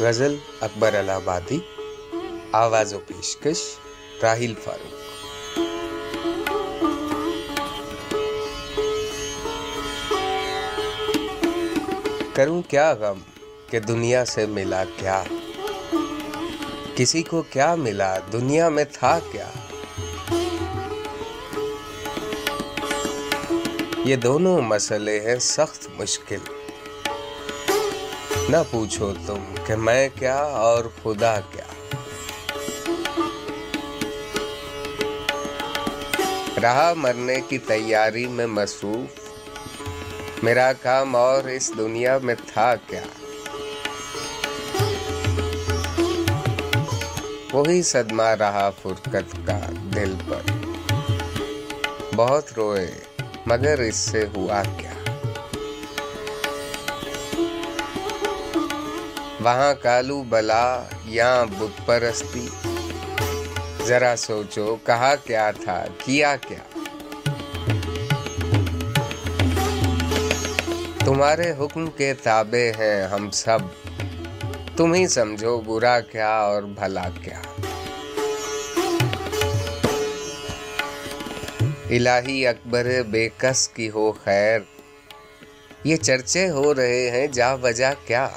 غزل اکبر الہ آبادی آواز و پیشکش راہیل فاروق۔ کروں کیا غم کہ دنیا سے ملا کیا؟ کسی کو کیا ملا دنیا میں تھا کیا؟ یہ دونوں مسئلے ہیں سخت مشکل۔ نہ پوچھو تم کہ میں کیا اور خدا کیا۔ رہا مرنے کی تیاری میں مصروف، میرا کام اور اس دنیا میں تھا کیا۔ وہی صدمہ رہا فرقت کا دل پر۔ بہت روئے، مگر اس سے ہوا کیا۔ وہاں کالو بلا یہاں بت پرستی؟ ذرا سوچو، کہا کیا تھا، کیا کیا؟ تمہارے حکم کے تابع ہیں ہم سب۔ تم ہی سمجھو برا کیا اور بھلا کیا۔ الہی اکبر، بے کس کی ہو خیر؟ یہ چرچے ہو رہے ہیں، جا وجہ کیا؟